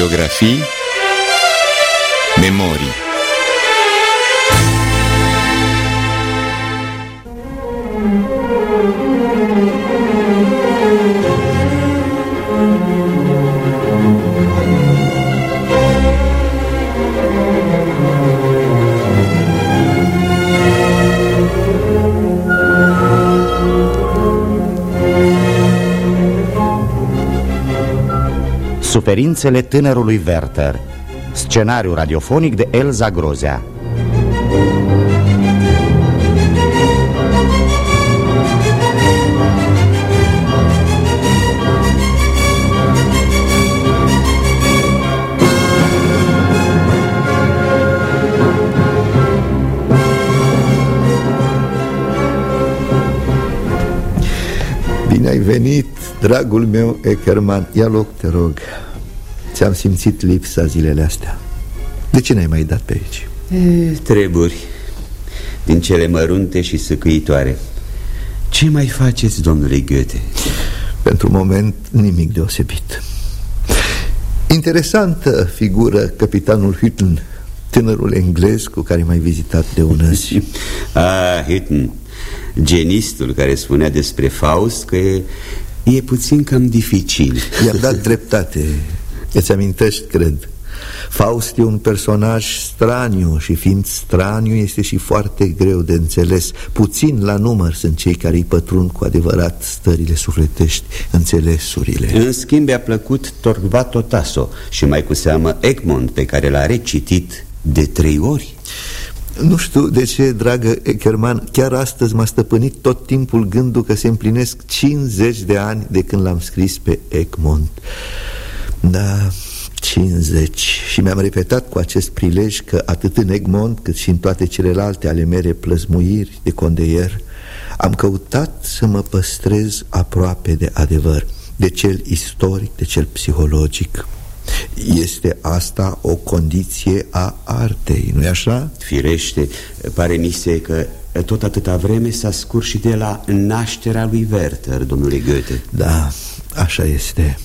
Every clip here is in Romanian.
Biografii Memorii Suferințele tânărului Werther. Scenariu radiofonic de Elza Grozea. Bine ai venit, dragul meu Eckerman Ia loc, te rog Ți-am simțit lipsa zilele astea? De ce n-ai mai dat pe aici? E, treburi Din cele mărunte și săcăitoare Ce mai faceți, domnule Goethe? Pentru moment nimic deosebit. Interesantă figură capitanul Hütten Tânărul englez cu care m-ai vizitat de ună zi Ah, Hütten Genistul care spunea despre Faust că e, e puțin cam dificil. I-am dat dreptate Îți amintești, cred. Faust e un personaj straniu și fiind straniu este și foarte greu de înțeles. Puțin la număr sunt cei care îi pătrund cu adevărat stările sufletești, înțelesurile. În schimb a plăcut Torquato Tasso și mai cu seamă Egmont pe care l-a recitit de trei ori. Nu știu de ce, dragă Eckerman, chiar astăzi m-a stăpânit tot timpul gândul că se împlinesc 50 de ani de când l-am scris pe Egmont. Da, 50 și mi-am repetat cu acest prilej că atât în Egmont cât și în toate celelalte ale mele plăzmuiri de condeier am căutat să mă păstrez aproape de adevăr, de cel istoric, de cel psihologic. Este asta o condiție a artei, nu-i așa? Firește, pare mi se că tot atâta vreme s-a scurs și de la nașterea lui Werther, domnule Goethe Da, așa este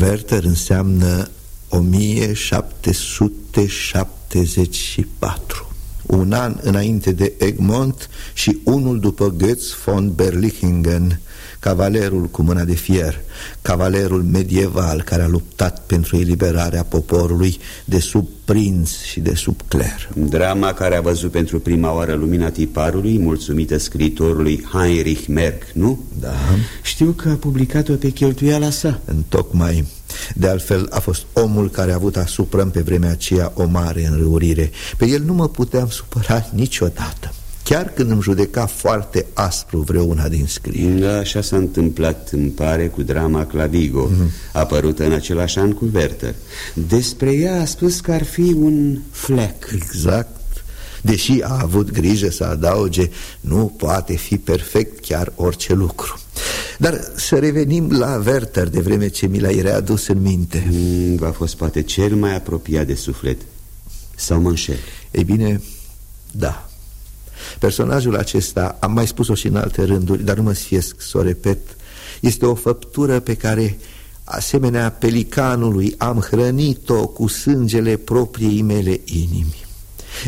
Werther înseamnă 1774 Un an înainte de Egmont și unul după Goetz von Berlichingen Cavalerul cu mâna de fier Cavalerul medieval care a luptat pentru eliberarea poporului De sub prinț și de sub cler. Drama care a văzut pentru prima oară lumina tiparului Mulțumită scriitorului Heinrich Merck, nu? Da. Știu că a publicat-o pe cheltuiala sa. Întocmai. De altfel a fost omul care a avut asupra pe vremea aceea o mare înrăurire. Pe el nu mă puteam supăra niciodată Chiar când îmi judeca foarte aspru vreuna din scrieri. Da, așa s-a întâmplat, îmi pare, cu drama Clavigo mm -hmm. Apărută în același an cu Werther. Despre ea a spus că ar fi un flec Exact. Deși a avut grijă să adauge Nu poate fi perfect chiar orice lucru. Dar să revenim la Werther De vreme ce mi l-ai readus în minte. Mm, A fost poate cel mai apropiat de suflet. Sau mă înșel? Ei bine, da Personajul acesta, am mai spus-o și în alte rânduri Dar nu mă sfiesc să o repet Este o făptură pe care Asemenea pelicanului am hrănit-o cu sângele propriei mele inimi.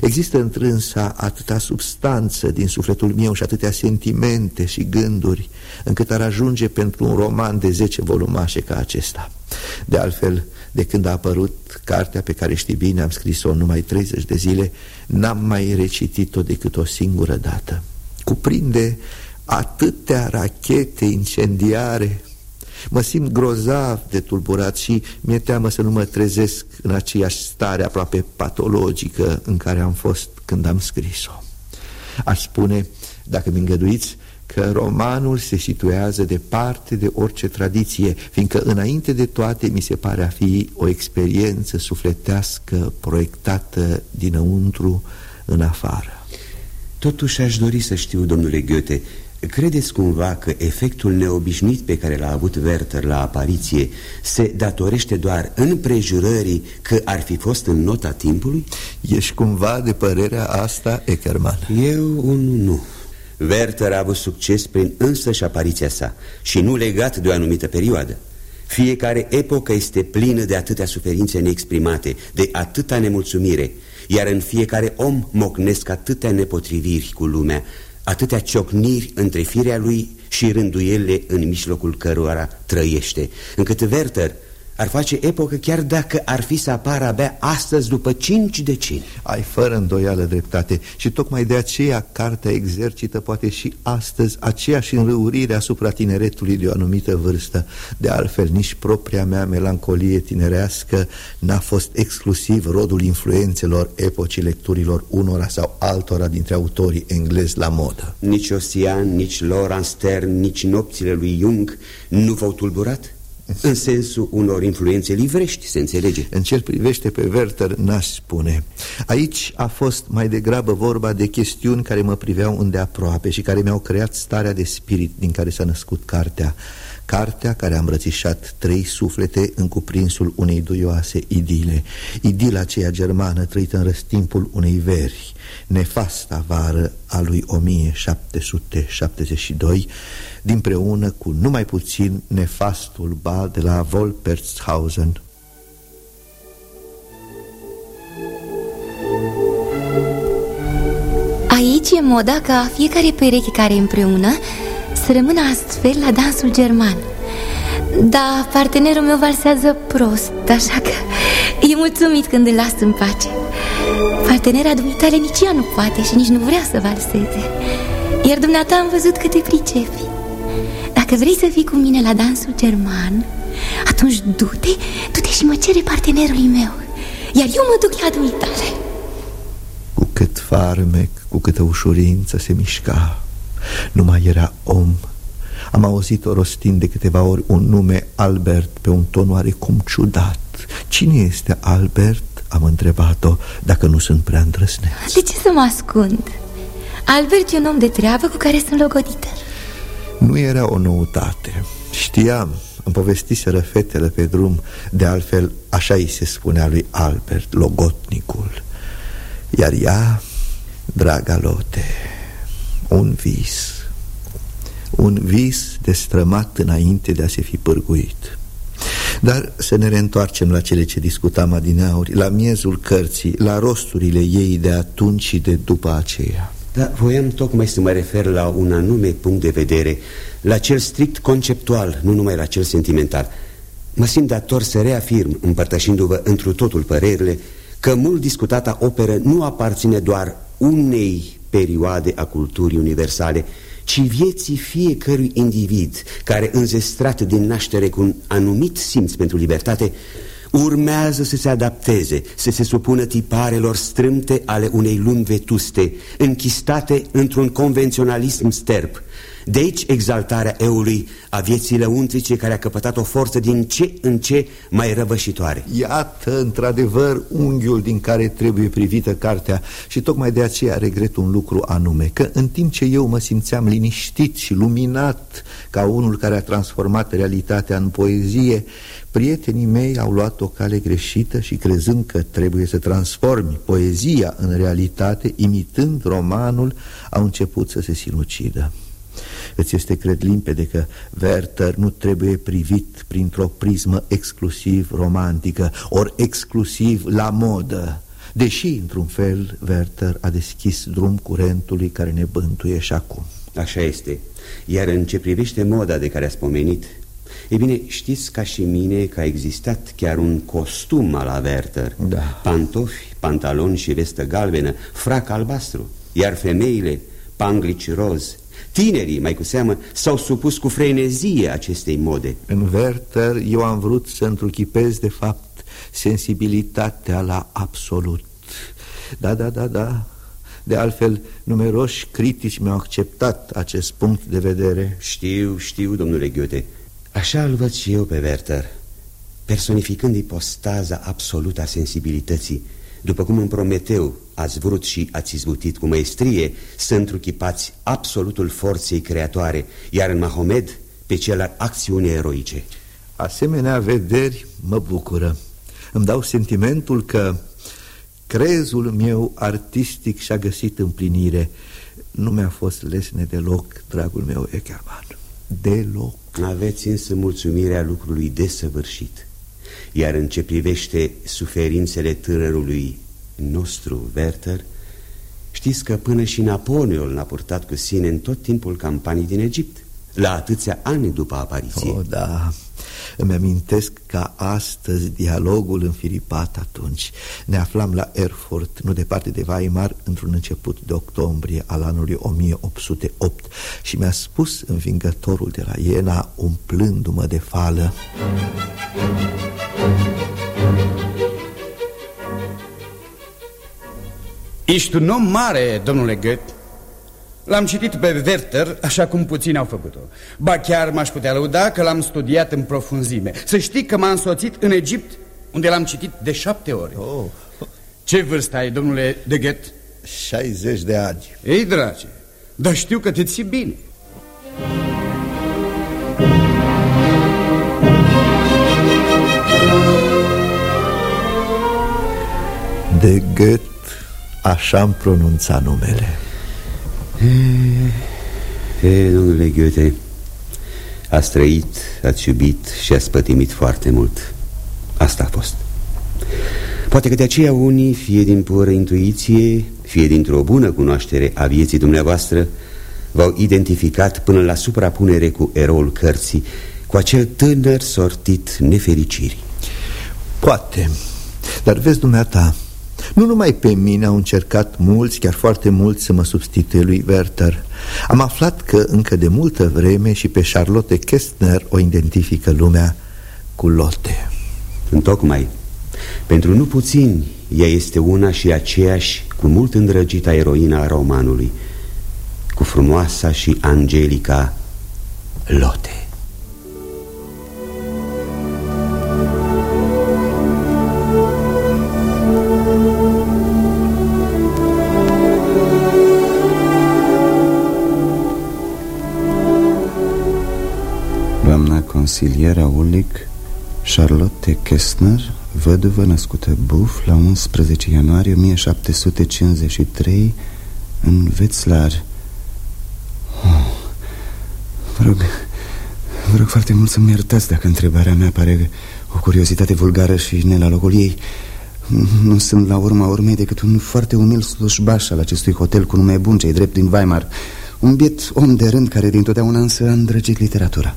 Există întrânsa atâta substanță din sufletul meu și atâtea sentimente și gânduri Încât ar ajunge pentru un roman de 10 volumașe ca acesta. De altfel, de când a apărut cartea pe care știi bine am scris-o numai 30 de zile N-am mai recitit-o decât o singură dată Cuprinde atâtea rachete incendiare Mă simt grozav de tulburat și mi-e teamă să nu mă trezesc în aceeași stare aproape patologică în care am fost când am scris-o. Aș spune, dacă mi îngăduiți, că romanul se situează departe de orice tradiție, fiindcă înainte de toate mi se pare a fi o experiență sufletească proiectată dinăuntru în afară. Totuși aș dori să știu, domnule Goethe, Credeți cumva că efectul neobișnuit pe care l-a avut Werther la apariție se datorește doar împrejurării că ar fi fost în nota timpului? Ești cumva de părerea asta, Eckerman? Eu unul nu. Werther a avut succes prin însăși apariția sa și nu legat de o anumită perioadă. Fiecare epocă este plină de atâtea suferințe neexprimate, de atâta nemulțumire, iar în fiecare om mocnesc atâtea nepotriviri cu lumea, atâtea ciocniri între firea lui și rânduielile în mijlocul cărora trăiește, încât Werther ar face epocă chiar dacă ar fi să apară abia astăzi după cinci decenii. Ai fără îndoială dreptate și tocmai de aceea cartea exercită poate și astăzi aceeași înrăurire asupra tineretului de o anumită vârstă. De altfel, nici propria mea melancolie tinerească n-a fost exclusiv rodul influențelor epocii lecturilor unora sau altora dintre autorii englezi la modă. Nici Ossian, nici Laurent Stern, nici nopțile lui Jung nu v-au tulburat? În sensul unor influențe livrești, se înțelege? În ce privește pe Werther, n-aș spune. Aici a fost mai degrabă vorba de chestiuni care mă priveau îndeaproape Și care mi-au creat starea de spirit din care s-a născut cartea. Cartea care a îmbrățișat trei suflete în cuprinsul unei duioase idile. Idila aceea germană trăită în răstimpul unei veri Nefasta vară a lui 1772 Dinpreună cu numai puțin nefastul bal de la Wolpertshausen. Aici e moda ca fiecare pereche care împreună să rămână astfel la dansul german Da, partenerul meu valsează prost, așa că e mulțumit când îl las în pace. Partenera dumitale nici ea nu poate și nici nu vrea să valseze. Iar dumneata am văzut că te pricepi. Dacă vrei să fii cu mine la dansul german Atunci du-te, du-te și mă cere partenerului meu. Iar eu mă duc la dumitale Cu cât farmec, cu câtă ușurință se mișca. Nu mai era om Am auzit-o rostind de câteva ori un nume Albert pe un ton oarecum ciudat. Cine este Albert? Am întrebat-o dacă nu sunt prea îndrăsneț De ce să mă ascund? Albert e un om de treabă cu care sunt logodită. Nu era o noutate. Știam, îmi povestiseră fetele pe drum. De altfel, așa îi se spunea lui Albert, logotnicul. Iar ea, draga Lote un vis Un vis destrămat înainte de a se fi pârguit. Dar să ne reîntoarcem la cele ce discutam adineauri La miezul cărții, la rosturile ei de atunci și de după aceea. Da, voiam tocmai să mă refer la un anume punct de vedere La cel strict conceptual, nu numai la cel sentimental. Mă simt dator să reafirm, împărtășindu-vă întru totul părerile Că mult discutata operă nu aparține doar unei perioade a culturii universale, ci vieții fiecărui individ care, înzestrat din naștere cu un anumit simț pentru libertate, urmează să se adapteze, să se supună tiparelor strâmte ale unei lumi vetuste, închistate într-un convenționalism sterp, de aici exaltarea eului a vieții lăuntrice care a căpătat o forță din ce în ce mai răvășitoare. Iată, într-adevăr, unghiul din care trebuie privită cartea și tocmai de aceea regret un lucru anume, că în timp ce eu mă simțeam liniștit și luminat ca unul care a transformat realitatea în poezie, prietenii mei au luat o cale greșită și crezând că trebuie să transformi poezia în realitate, imitând romanul, au început să se sinucidă. Îți este, cred, limpede că Werther nu trebuie privit printr-o prismă exclusiv romantică, ori exclusiv la modă, deși, într-un fel, Werther a deschis drum curentului care ne bântuie și acum. Așa este. Iar în ce privește moda de care ați pomenit, E bine, știți ca și mine că a existat chiar un costum al Werther da. Pantofi, pantaloni și vestă galbenă, frac albastru Iar femeile, panglici roz, Tinerii, mai cu seamă, s-au supus cu frenezie acestei mode. În Werther eu am vrut să întruchipez de fapt sensibilitatea la absolut. Da, da, da, da. De altfel, numeroși critici mi-au acceptat acest punct de vedere. Știu, știu, domnule Goethe Așa îl văd și eu pe Werther Personificând ipostaza absolută a sensibilității După cum în Prometeu ați vrut și ați izbutit cu maestrie să întruchipați absolutul forței creatoare, iar în Mahomed pe cel al acțiunii eroice. Asemenea vederi mă bucură. Îmi dau sentimentul că crezul meu artistic și-a găsit împlinire. Nu mi-a fost lesne deloc, dragul meu Eckerman. Deloc. Aveți însă mulțumirea lucrului desăvârșit Iar în ce privește suferințele tânărului nostru, Werther Știți că până și Napoleon l-a purtat cu sine în tot timpul campanii din Egipt La atâția ani după apariție. Oh, da, îmi amintesc ca astăzi dialogul înfiripat atunci. Ne aflam la Erfurt, nu departe de Weimar, într-un început de octombrie al anului 1808 Și mi-a spus învingătorul de la Iena, umplându-mă de fală. Ești un om mare, domnule Goethe L-am citit pe Werther așa cum puțini au făcut-o. Ba chiar m-aș putea lăuda că l-am studiat în profunzime. Să știi că m-a însoțit în Egipt Unde l-am citit de șapte ori. Oh. Ce vârstă ai, domnule de Goethe? 60 de ani. Ei, drage, dar știu că te ții bine. De Goethe Așa-mi pronunța numele e, e, domnule Goethe Ați trăit, ați iubit și ați pătimit foarte mult. Asta a fost. Poate că de aceea unii, fie din pură intuiție Fie dintr-o bună cunoaștere a vieții dumneavoastră V-au identificat până la suprapunere cu eroul cărții Cu acel tânăr sortit nefericirii. Poate, dar vezi dumneata nu numai pe mine au încercat mulți, chiar foarte mulți, să mă substituie lui Werther. Am aflat că încă de multă vreme și pe Charlotte Kestner o identifică lumea cu Lotte. Întocmai, pentru nu puțini, ea este una și aceeași cu mult îndrăgita eroina a romanului, cu frumoasa și angelica Lotte. Consiliera Ulic Charlotte Kessner, văduvă născută Buf la 11 ianuarie 1753 în Wetzlar. Oh, vă rog, vă rog foarte mult să-mi iertați dacă întrebarea mea pare o curiozitate vulgară și ne la locul ei. Nu sunt la urma urmei decât un foarte umil slujbaș al acestui hotel cu nume bun, cei drept din Weimar. Un biet om de rând care dintotdeauna însă a îndrăgit literatura.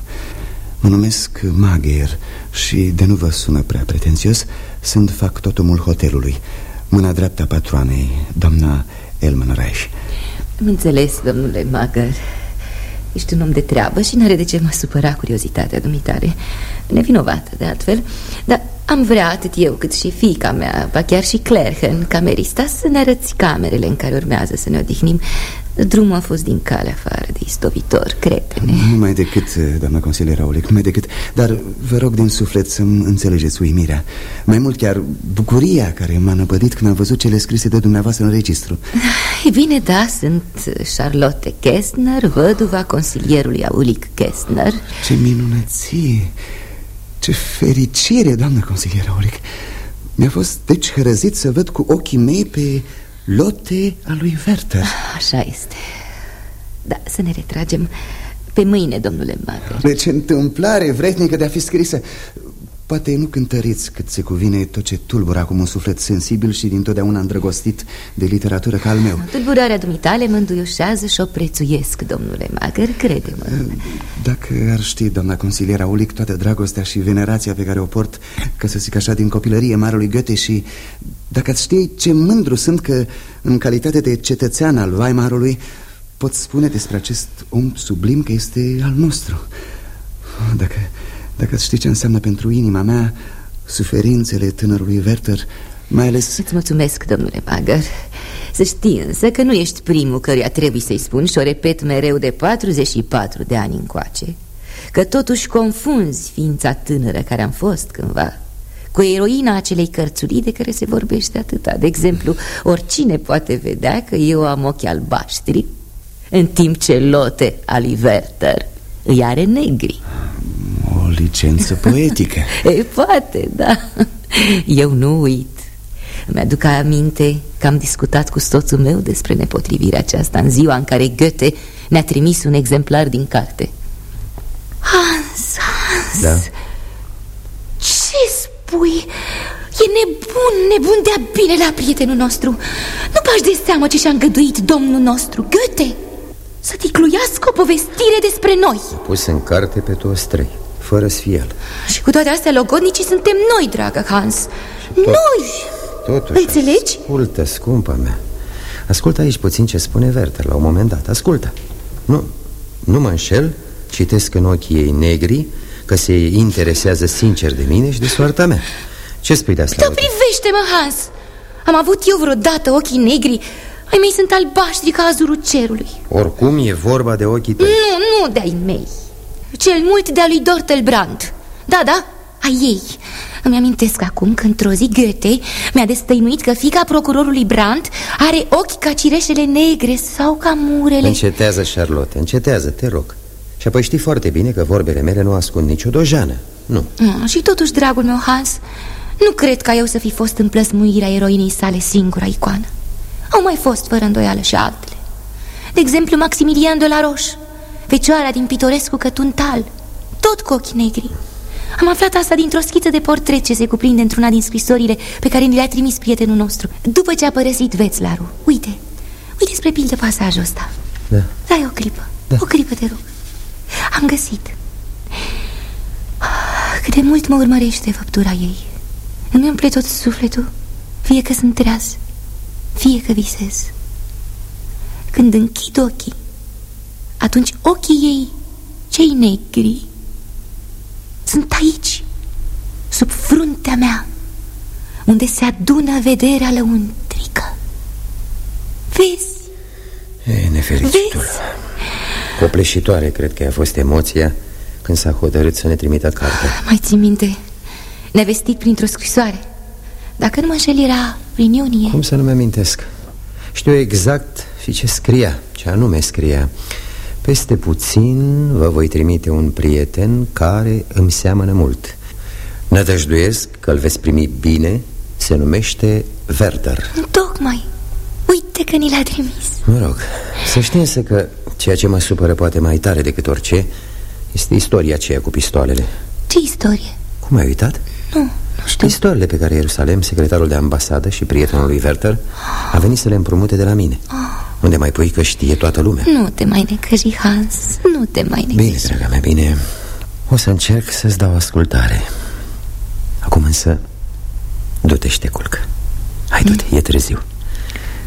Mă numesc Magher și, de nu vă sună prea pretențios, sunt factotumul hotelului Mâna dreapta patroanei, doamna Elman Reich. Înțeles, domnule Magher. Ești un om de treabă și n-are de ce mă supăra curiozitatea dumitare. Nevinovată, de altfel. Dar am vrea atât eu cât și fica mea Ba chiar și Clerhen, camerista Să ne arăți camerele în care urmează să ne odihnim Drumul a fost din cale afară de istovitor, crede-ne. Nu mai decât, doamna consiliera Olic, nu mai decât. Dar vă rog din suflet să-mi înțelegeți uimirea. Mai mult chiar bucuria care m-a năpădit când am văzut cele scrise de dumneavoastră în registru. E bine, da, sunt Charlotte Kestner, văduva consilierului Aulic Kestner. Ce minunăție, ce fericire, doamnă consilieră Olic Mi-a fost deci hărăzit să văd cu ochii mei pe Lotte a lui Werther. Așa este. Da, să ne retragem pe mâine, domnule Magă De ce întâmplare vretnică de a fi scrisă Poate nu cântăriți cât se cuvine tot ce tulbură acum un suflet sensibil și dintotdeauna îndrăgostit de literatură ca al meu. Tulburarea dumitale mă înduioșează și o prețuiesc, domnule Magăr, crede-mă. Dacă ar ști, doamna consiliera Ulic, toată dragostea și venerația pe care o port Ca să zic așa, din copilărie marului Goethe și dacă ați ști ce mândru sunt că, în calitate de cetățean al Weimarului Pot spune despre acest om sublim că este al nostru. Dacă, dacă ați ști ce înseamnă pentru inima mea Suferințele tânărului Werther Mai ales... Îți mulțumesc, domnule Bagăr. Să știi însă că nu ești primul căruia trebuie să-i spun Și o repet mereu de 44 de ani încoace. Că totuși confunzi ființa tânără care am fost cândva cu eroina acelei cărțulii de care se vorbește atâta. De exemplu, oricine poate vedea că eu am ochi albaștri În timp ce Lotte ali Werther îi are negri O licență poetică. E, Poate, da. Eu nu uit. Mi-aduc aminte că am discutat cu soțul meu despre nepotrivirea aceasta În ziua în care Goethe ne-a trimis un exemplar din carte. Hans, Da? Ce spui? E nebun, nebun de-a bine la prietenul nostru. Nu bași de seamă ce și-a îngăduit domnul nostru Goethe Să ticluiască o povestire despre noi. Pus în carte pe toți trei Fără sfial Și cu toate astea logodnicii suntem noi, dragă Hans. Tot, Noi! Totuși, Înțelegi? Ascultă, scumpa mea. Ascultă aici puțin ce spune Werther la un moment dat. Ascultă. Nu, nu mă înșel Citesc în ochii ei negri Că se interesează sincer de mine și de soarta mea. Ce spui de asta? Da, privește-mă, Hans! Am avut eu vreodată ochii negri? Ai mei sunt albaștri ca azurul cerului. Oricum e vorba de ochii tăi. Nu, nu de-ai mei Cel mult de-a lui Dortelbrand Da, da, ai ei. Îmi amintesc acum că într-o zi Goethe mi-a destăinuit că fica procurorului Brandt Are ochi ca cireșele negre sau ca murele. Încetează, Charlotte, încetează, te rog. Și apoi știi foarte bine că vorbele mele nu ascund nicio dojană. Nu. Mm, Și totuși, dragul meu Hans Nu cred ca eu să fi fost în plăsmuirea eroinii sale singura icoană. Au mai fost, fără îndoială, și altele. De exemplu, Maximilian de la Roche Fecioara din pitorescu cătuntal Tot cu ochii negri. Am aflat asta dintr-o schiță de portret ce se cuprinde într-una din scrisorile pe care ni le-a trimis prietenul nostru. După ce a părăsit Vețlaru Uite, uite spre pildă pasajul ăsta. Da. Dai o clipă, da. o clipă te rog. Am găsit. Cât de mult mă urmărește făptura ei. Îmi umple tot sufletul Fie că sunt treaz Fie că visez. Când închid ochii Atunci ochii ei Cei negri sunt aici, sub fruntea mea, unde se adună vederea lăuntrică. Vezi? E, nefericitul. Vezi? Copleșitoare, cred că a fost emoția când s-a hotărât să ne trimită carte. Mai ții minte? Ne-a vestit printr-o scrisoare. Dacă nu mă înșel, era prin iunie. Cum să nu-mi amintesc? Știu exact și ce scria, ce anume scria. Peste puțin vă voi trimite un prieten care îmi seamănă mult. Nădăjduiesc că îl veți primi bine Se numește Werder. Tocmai. Uite că ni l-a trimis. Mă rog, să știți însă că ceea ce mă supără poate mai tare decât orice Este istoria aceea cu pistoalele. Ce istorie? Cum ai uitat? Nu, nu știu. Istoriile pe care Ierusalem, secretarul de ambasadă și prietenul lui Werther A venit să le împrumute de la mine. Oh. Unde mai pui că știe toată lumea? Nu te mai necăji, Hans. Nu te mai necăji. Bine, draga mea, bine. O să încerc să-ți dau ascultare. Acum însă Du-te și te culcă. Hai, du-te, mm. e târziu.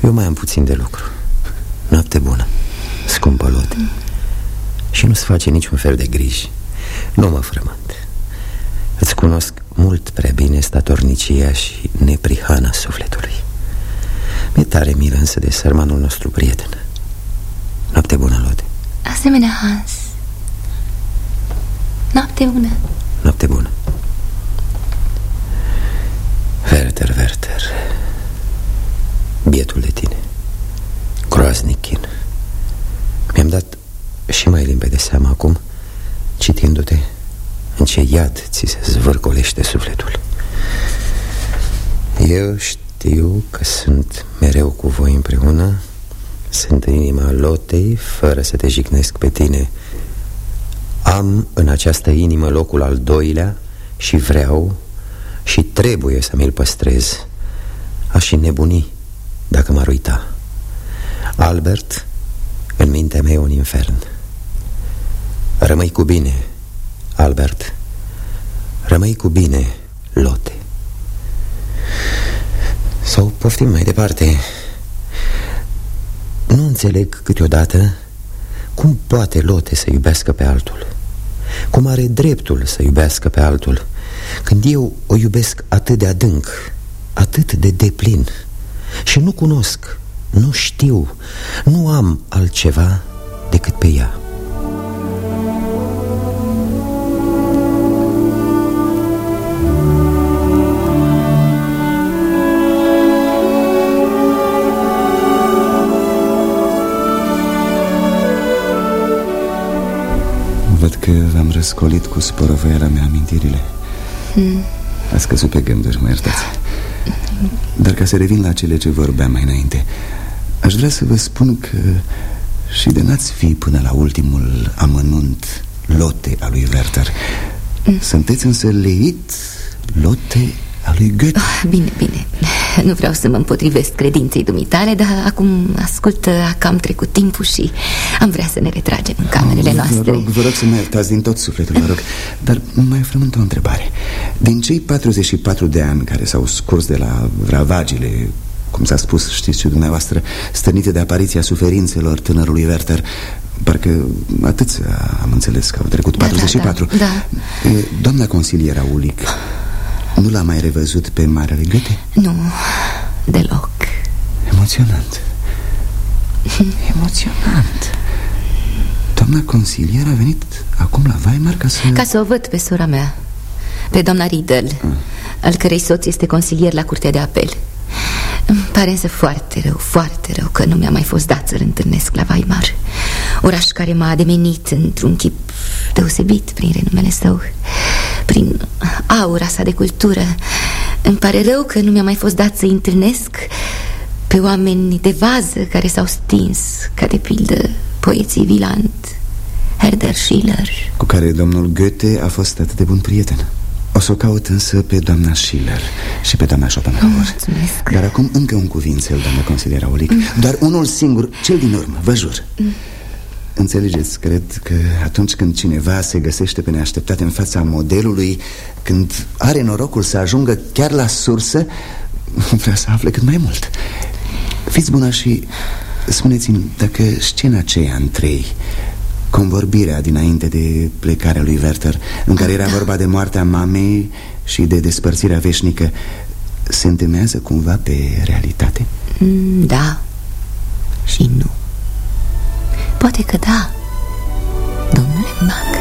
Eu mai am puțin de lucru. Noapte bună, scumpă lot. Mm. Și nu-ți face niciun fel de griji. Nu mă frământ. Îți cunosc mult prea bine statornicia și neprihana sufletului mi-e tare milă însă de sărmanul nostru prieten. Noapte bună, Lotte Asemenea, Hans. Noapte bună. Noapte bună. Werther, Werther. Bietul de tine. Groaznic chin Mi-am dat și mai limpede seama acum Citindu-te În ce iad ți se zvârcolește sufletul. Eu știu știu că sunt mereu cu voi împreună Sunt în inima lotei fără să te jignesc pe tine. Am în această inimă locul al doilea Și vreau și trebuie să mi-l păstrez. Aș și nebuni dacă m-ar uita. Albert, în mintea mea e un infern. Rămâi cu bine, Albert. Rămâi cu bine, Lote sau poftim mai departe. Nu înțeleg câteodată Cum poate Lote să iubească pe altul. Cum are dreptul să iubească pe altul. Când eu o iubesc atât de adânc Atât de deplin Și nu cunosc, nu știu Nu am altceva decât pe ea că v-am răscolit cu sporăvăiala mea amintirile hmm. A scăzut pe gânduri, mă iertați Dar ca să revin la cele ce vorbeam mai înainte Aș vrea să vă spun că Și de n-ați fi până la ultimul amănunt Lote a lui Werther mm. Sunteți însă leit Lotte a lui Goethe oh, Bine, bine Nu vreau să mă împotrivesc credinței dumitale Dar acum ascult că am trecut timpul și am vrea să ne retragem în camerele oh, noastre Vă rog, vă rog să mă iertați din tot sufletul, vă rog Dar mai frământ o întrebare Din cei 44 de ani care s-au scurs de la ravagile cum s-a spus, știți și dumneavoastră, stănite de apariția suferințelor tânărului Werther. Parcă atât am înțeles că au trecut da, 44. Da, da, da. Doamna consiliera Ulic, nu l-a mai revăzut pe Marele Goethe? Nu, deloc. Emoționant. Emoționant. Doamna consilier a venit acum la Weimar ca să... Ca să o văd pe sora mea, pe doamna Riedel, ah. al cărei soț este consilier la curtea de apel. Îmi pare însă foarte rău, foarte rău că nu mi-a mai fost dat să-l întâlnesc la Weimar Oraș care m-a ademenit într-un chip deosebit prin renumele său Prin aura sa de cultură. Îmi pare rău că nu mi-a mai fost dat să întâlnesc Pe oameni de vază care s-au stins Ca de pildă poeții Wieland, Herder Schiller. Cu care domnul Goethe a fost atât de bun prieten. O să o caut însă pe doamna Schiller și pe doamna Schopenhauer. Mulțumesc. Dar acum încă un cuvințel, doamna consiliera Olic mm. Doar unul singur, cel din urmă, vă jur. Mm. Înțelegeți, cred că atunci când cineva se găsește pe neașteptate în fața modelului Când are norocul să ajungă chiar la sursă Vrea să afle cât mai mult Fiți bună și spuneți-mi dacă scena aceea în trei convorbirea dinainte de plecarea lui Werther În care era vorba de moartea mamei și de despărțirea veșnică Se întemeiază cumva pe realitate? Mm, da și nu Poate că da, domnule Mac.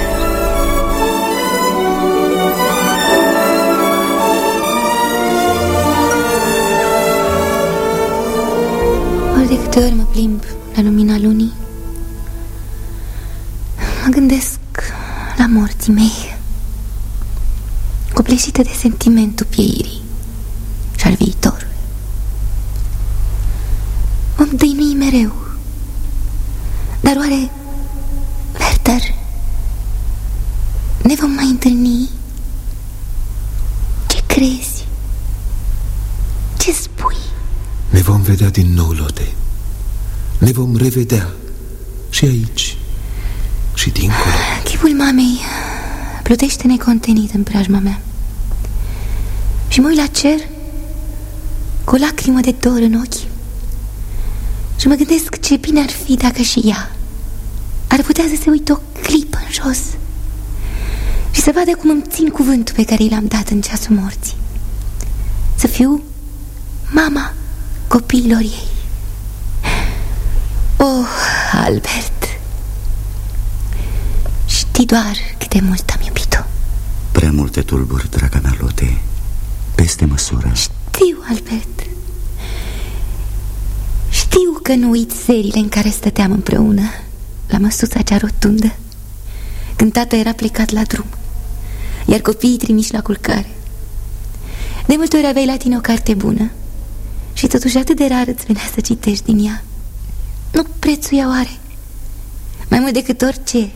Ori de câte ori mă plimb la lumina lunii Mă gândesc la morții mei Copleșită de sentimentul pieirii Și al viitorului. Vom dăinui mereu Dar oare, Werther, ne vom mai întâlni? Ce crezi? Ce spui? Ne vom vedea din nou, Lote Ne vom revedea și aici și dincolo Chipul mamei plutește necontenit în preajma mea Și mă uit la cer cu o lacrimă de dor în ochi Și mă gândesc ce bine ar fi dacă și ea Ar putea să se uite o clipă în jos Și să vadă cum îmi țin cuvântul pe care i l-am dat în ceasul morții. Să fiu mama copiilor ei. Oh, Albert. Știi doar cât de mult am iubit-o. Prea multe tulburi, draga mea Lote. Peste măsură. Știu, Albert. Știu că nu uit serile în care stăteam împreună La măsuța cea rotundă Când tata era plecat la drum Iar copiii trimiși la culcare. De multe ori aveai la tine o carte bună Și totuși atât de rar îți venea să citești din ea. Nu prețuia oare? Mai mult decât orice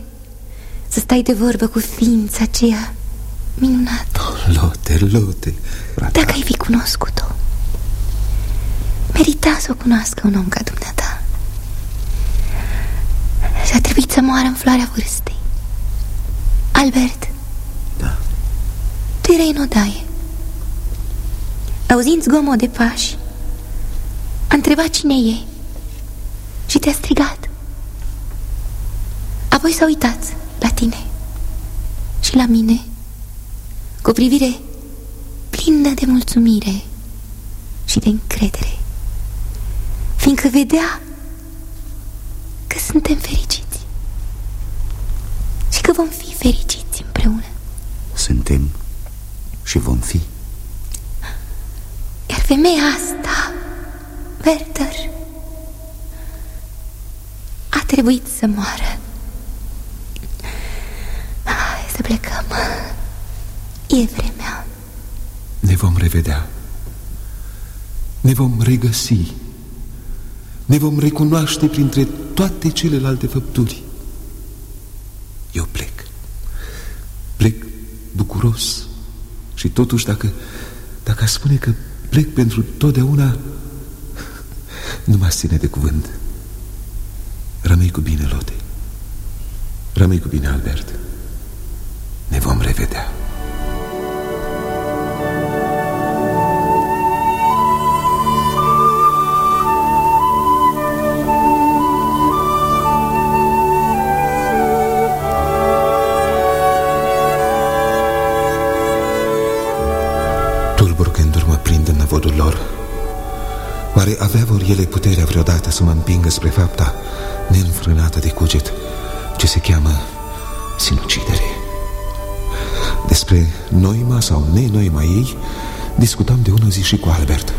să stai de vorbă cu ființa aceea minunată. Oh, Lote, Lote Dacă ai fi cunoscut-o Merita să o cunoască un om ca dumneata Și a trebuit să moară în floarea vârstei. Albert? Da. Tu erai în odaie. Auzind zgomot de pași A întrebat cine e Și te-a strigat. Apoi s-a uitat la tine și la mine cu o privire plină de mulțumire și de încredere, fiindcă vedea că suntem fericiți. și că vom fi fericiți împreună. Suntem și vom fi. Iar femeia asta, Werther, a trebuit să moară. Să plecăm. E vremea. Ne vom revedea. Ne vom regăsi. Ne vom recunoaște printre toate celelalte făpturi Eu plec. Plec bucuros. Și totuși dacă, dacă aș spune că plec pentru totdeauna Nu mă ține de cuvânt. Rămâi cu bine, Lotte. Rămâi cu bine, Albert. Ne vom revedea Oare avea vor ele puterea vreodată să mă împingă spre fapta neînfrânată de cuget ce se cheamă sinucidere? Despre noima sau nenoima ei discutam de ună zi și cu Albert.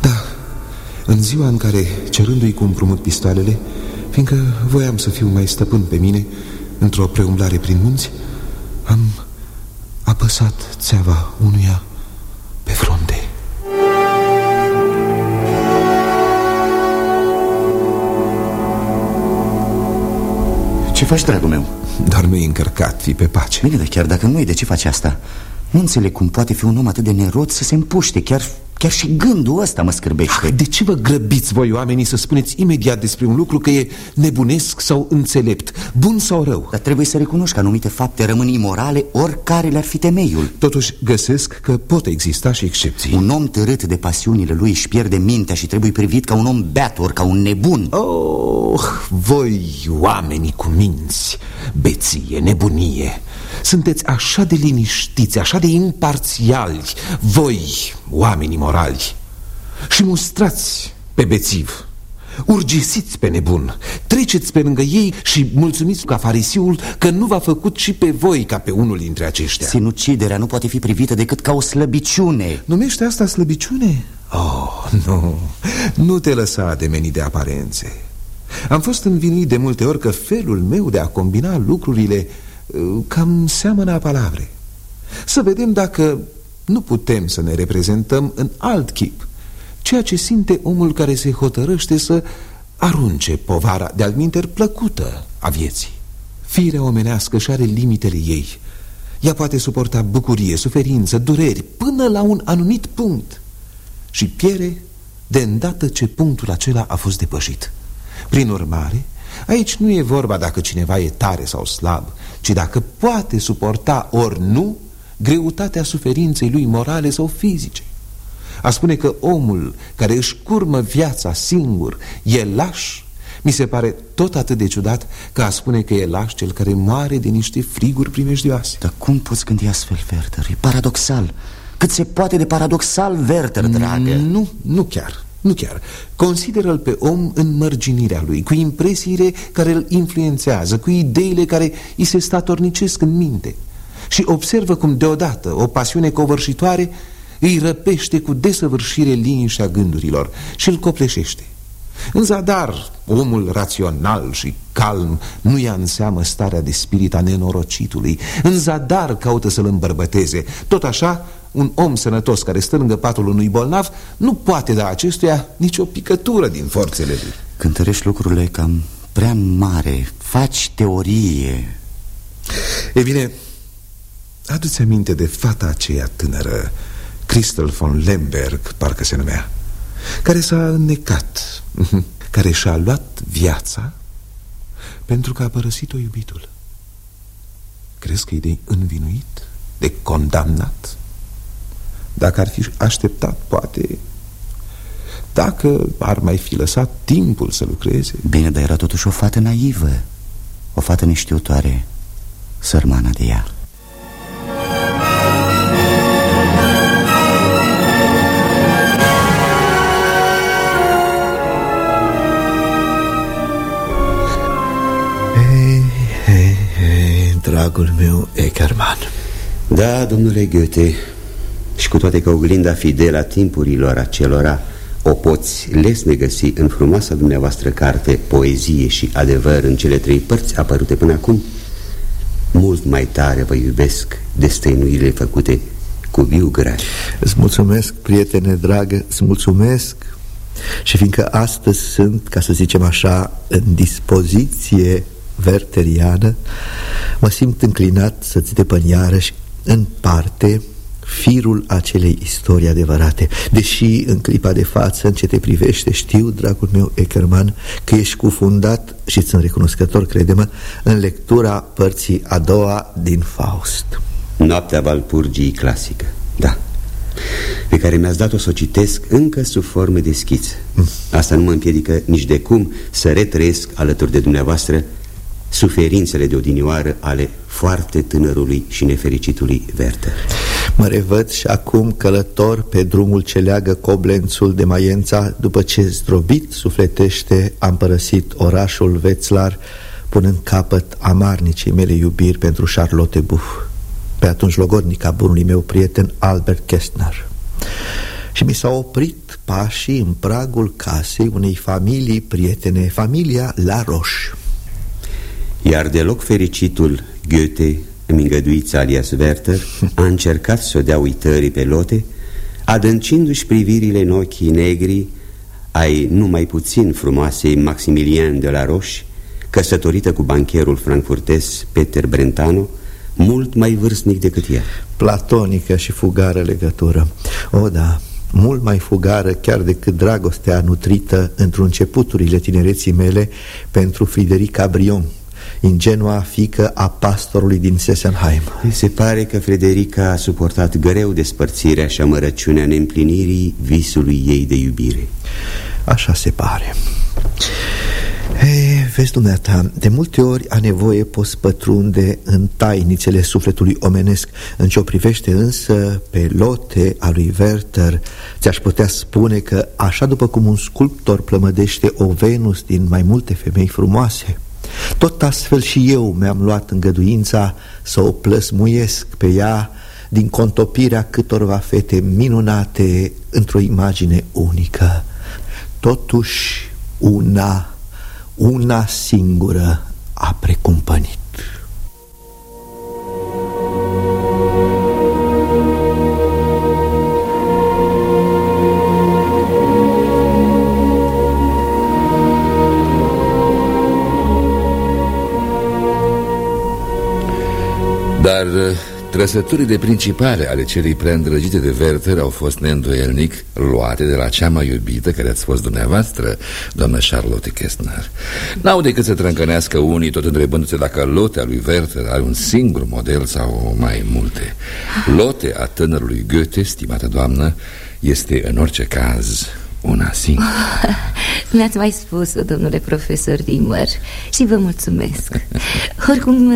Da, în ziua în care, cerându-i cu împrumut pistoalele, fiindcă voiam să fiu mai stăpân pe mine într-o preumblare prin munți, am apăsat țeava unuia Ce faci, dragul meu? Doar nu-i încărcat, fi pe pace Bine, dar chiar dacă nu-i, de ce faci asta? Nu înțeleg cum poate fi un om atât de nerod să se împuște Chiar Chiar și gândul ăsta mă scârbește. De ce vă grăbiți voi oamenii să spuneți imediat despre un lucru că e nebunesc sau înțelept, bun sau rău? Dar trebuie să recunoști că anumite fapte rămân imorale oricare le-ar fi temeiul. Totuși găsesc că pot exista și excepții. Un om târât de pasiunile lui își pierde mintea și trebuie privit ca un om beat, ori ca un nebun. Oh, voi oamenii cu minți, beție, nebunie sunteți așa de liniștiți, așa de imparțiali Voi, oamenii morali Și mustrați pe bețiv. Urgisiți pe nebun. Treceți pe lângă ei și mulțumiți ca farisiul Că nu v-a făcut și pe voi ca pe unul dintre aceștia. Sinuciderea nu poate fi privită decât ca o slăbiciune. Numește asta slăbiciune? Oh, nu, nu te lăsa de meni de aparențe. Am fost învinuit de multe ori că felul meu de a combina lucrurile cam seamănă palavre. Să vedem dacă nu putem să ne reprezentăm în alt chip Ceea ce simte omul care se hotărăște să arunce povara de alminter plăcută a vieții. Firea omenească și are limitele ei. Ea poate suporta bucurie, suferință, dureri până la un anumit punct. Și piere de îndată ce punctul acela a fost depășit. Prin urmare, Aici nu e vorba dacă cineva e tare sau slab, ci dacă poate suporta ori nu greutatea suferinței lui morale sau fizice. A spune că omul care își curmă viața singur e laș, mi se pare tot atât de ciudat ca a spune că e laș cel care moare de niște friguri primejdioase. Dar cum poți gândi astfel, Werther? E paradoxal. Cât se poate de paradoxal, Werther, dragă. Nu, nu chiar. Nu chiar. Consideră-l pe om în mărginirea lui, cu impresiile care îl influențează, cu ideile care îi se statornicesc în minte. Și observă cum deodată o pasiune covârșitoare îi răpește cu desăvârșire liniștea gândurilor și îl copleșește. În zadar, omul rațional și calm nu ia în seamă starea de spirit a nenorocitului. În zadar caută să-l îmbărbăteze. Tot așa, un om sănătos care stă lângă patul unui bolnav nu poate da acestuia nicio picătură din forțele lui. Cântărești lucrurile cam prea mare, faci teorie. E bine, adu-ți aminte de fata aceea tânără, Crystal von Lemberg, parcă se numea, care s-a înnecat, care și-a luat viața pentru că a părăsit-o iubitul. Crezi că e de învinuit, de condamnat? Dacă ar fi așteptat, poate Dacă ar mai fi lăsat timpul să lucreze. Bine, dar era totuși o fată naivă O fată neștiutoare Sărmana de ea. Hei, hei, hei, dragul meu Eckerman Da, domnule Goethe și cu toate că oglinda fidelă a timpurilor acelora o poți lesne găsi în frumoasa dumneavoastră carte Poezie și adevăr în cele trei părți apărute până acum Mult mai tare vă iubesc destăinuirile făcute cu viu graj Îți mulțumesc, prietene dragă, îți mulțumesc. Și fiindcă astăzi sunt, ca să zicem așa, în dispoziție verteriană Mă simt înclinat să-ți depăn iarăși în parte firul acelei istorii adevărate Deși în clipa de față, în ce te privește, știu, dragul meu Eckerman Că ești cufundat și sunt recunoscător, crede-mă, în lectura părții a doua din Faust Noaptea Valpurgii clasică, da pe care mi-ați dat-o să o citesc încă sub formă de schiță mm. Asta nu mă împiedică nici de cum să retrăiesc alături de dumneavoastră suferințele de odinioară ale foarte tânărului și nefericitului Werther. Mă revăd și acum călător pe drumul ce leagă Coblențul de Maiența După ce zdrobit sufletește am părăsit orașul Wetzlar Punând capăt amarnicii mele iubiri pentru Charlotte Buff Pe atunci logodnica bunului meu prieten Albert Kestner și mi s-a oprit pașii în pragul casei unei familii prietene, familia La Roche. Iar deloc fericitul Goethe, îngăduiți alias Werther, a încercat să o dea uitării pe lote, adâncindu-și privirile în ochii negri ai numai puțin frumoasei Maximilien de la Roche, căsătorită cu bancherul frankfurtez Peter Brentano, mult mai vârstnic decât ea. Platonică și fugară legătură. O, da, mult mai fugară chiar decât dragostea nutrită într-un începuturile tinereții mele pentru Friderica Brion, ingenua fică a pastorului din Sessenheim. Se pare că Frederica a suportat greu despărțirea și amărăciunea neîmplinirii visului ei de iubire. Așa se pare. He, vezi dumneata, de multe ori a nevoie poți pătrunde în tainițele sufletului omenesc În ce o privește însă pe lote a lui Werther Ți-aș putea spune că așa după cum un sculptor plămădește o Venus din mai multe femei frumoase tot astfel și eu mi-am luat îngăduința să o plăsmuiesc pe ea din contopirea câtorva fete minunate într-o imagine unică. Totuși una, una singură a precumpănit Dar uh, trăsăturile principale ale celei prea îndrăgite de Werther au fost neîndoielnic luate de la cea mai iubită care ați fost dumneavoastră, doamna Charlotte Kestner. N-au decât să trâncănească unii tot întrebându-se dacă lotea lui Werther are un singur model sau mai multe. Lote a tânărului Goethe, stimată doamnă, este în orice caz una singură Mi-ați mai spus domnule profesor Dimmer Și vă mulțumesc. Oricum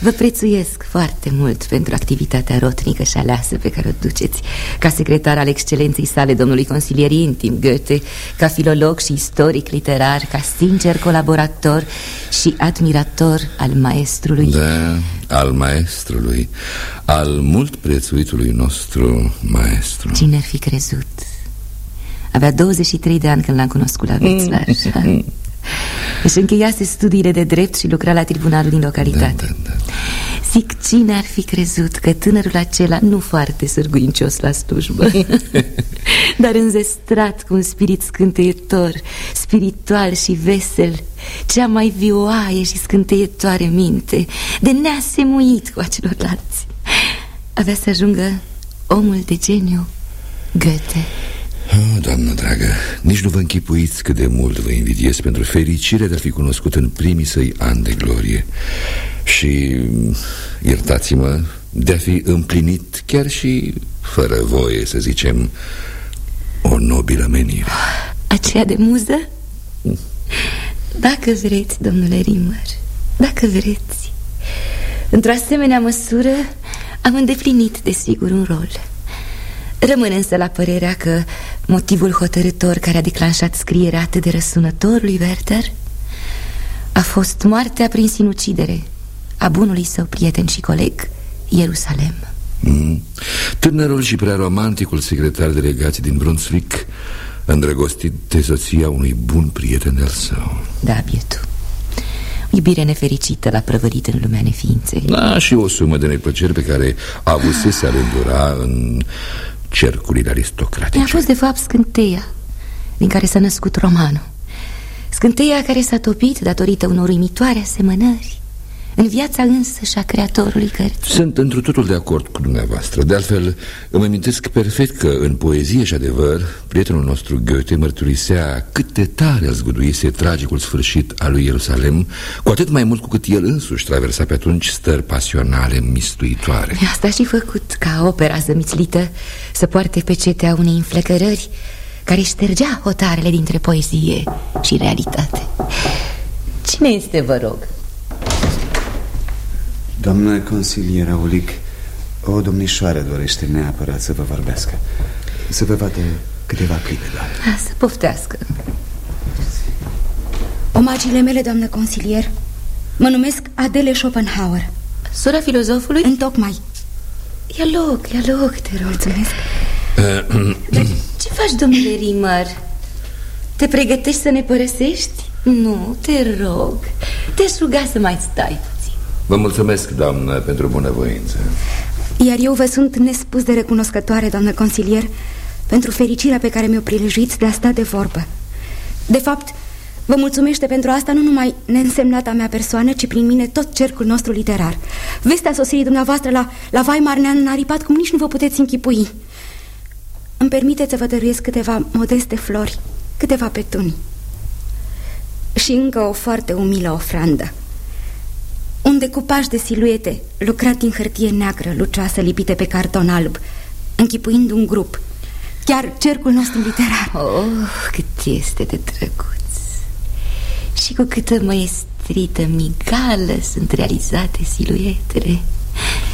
vă prețuiesc foarte mult Pentru activitatea rotnică și aleasă Pe care o duceți. Ca secretar al excelenței sale Domnului consilier intim Goethe Ca filolog și istoric literar Ca sincer colaborator Și admirator al maestrului. Da, al maestrului Al mult prețuitului nostru maestru. Cine ar fi crezut avea 23 de ani când l-am cunoscut la Wetzlar mm. Își încheiase studiile de drept și lucra la tribunalul din localitate da, da, da. Zic, cine ar fi crezut că tânărul acela nu foarte sârguincios la slujbă Dar înzestrat cu un spirit scânteietor, spiritual și vesel Cea mai vioaie și scânteietoare minte De neasemuit cu acelorlalți Avea să ajungă omul de geniu Goethe Oh, doamnă dragă, nici nu vă închipuiți cât de mult vă invidiez pentru fericirea de a fi cunoscut în primii săi ani de glorie. Și, iertați-mă, de a fi împlinit chiar și fără voie, să zicem, o nobilă menire. Aceea de muză? Dacă vreți, domnule Rimmer, dacă vreți. Într-o asemenea măsură am îndeplinit, desigur, un rol Rămân însă la părerea că motivul hotărător care a declanșat scrierea atât de răsunător lui Werther a fost moartea prin sinucidere a bunului său prieten și coleg, Ierusalem. Mm. Tânărul și prea romanticul secretar delegații din Brunswick îndrăgostit de soția unui bun prieten al său. Da, bietu. Iubire nefericită l-a prăvărit în lumea neființei Da, și o sumă de neplăceri pe care a avut să se alândura în cercurile aristocratice. A fost de fapt scânteia din care s-a născut romanul. Scânteia care s-a topit datorită unor uimitoare asemănări în viața însă și a creatorului cărții. Sunt într totul de acord cu dumneavoastră. De altfel, îmi amintesc perfect că în poezie și adevăr Prietenul nostru Goethe mărturisea cât de tare zguduise tragicul sfârșit al lui Ierusalem Cu atât mai mult cu cât el însuși traversa pe atunci stări pasionale mistuitoare. Asta și făcut ca opera zămițlită să poarte pe cetea unei înflăcărări Care ștergea hotarele dintre poezie și realitate. Cine este, vă rog? Doamnă consilier Aulic O domnișoară dorește neapărat să vă vorbească. Să vă vadă câteva clipe doar Să poftească. Omagiile mele, doamnă consilier Mă numesc Adele Schopenhauer. Sora filozofului? Întocmai. Ia loc, ia loc, te rog. Mulțumesc. Ce faci, domnule Rimar? Te pregătești să ne părăsești? Nu, te rog. Te-aș ruga să mai stai Vă mulțumesc, doamnă, pentru bunăvoință. Iar eu vă sunt nespus de recunoscătoare, doamnă consilier Pentru fericirea pe care mi-o prilejuiți de a sta de vorbă. De fapt, vă mulțumește pentru asta nu numai neînsemnata mea persoană Ci prin mine tot cercul nostru literar. Vestea sosirii dumneavoastră la, la Weimar ne-a înaripat cum nici nu vă puteți închipui. Îmi permiteți să vă dăruiesc câteva modeste flori Câteva petuni Și încă o foarte umilă ofrandă un decupaj de siluete lucrat în hârtie neagră, lucioasă, lipite pe carton alb, închipuind un grup. Chiar cercul nostru literar. Oh, cât este de drăguț! Și cu câtă măestrită migală sunt realizate siluetele.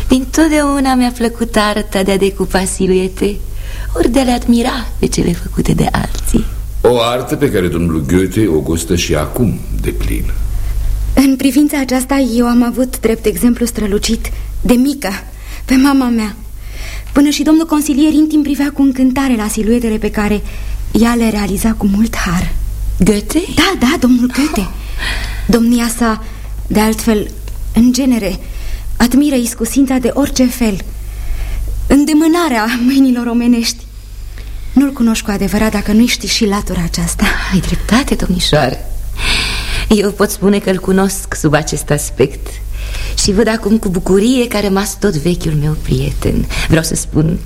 Din totdeauna mi-a plăcut arta de a decupa siluete, ori de a le admira pe cele făcute de alții. O artă pe care domnul Goethe o gustă și acum de plin. În privința aceasta eu am avut drept exemplu strălucit de mică pe mama mea. Până și domnul consilier intim privea cu încântare la siluetele pe care ea le realiza cu mult har. Goethe? Da, da, domnul Goethe. Domnia sa, de altfel, în genere, admiră iscusința de orice fel. Îndemânarea mâinilor omenești. Nu-l cunoști cu adevărat dacă nu știi și latura aceasta. Ai dreptate, domnișoară eu pot spune că îl cunosc sub acest aspect. Și văd acum cu bucurie că a rămas tot vechiul meu prieten. Vreau să spun,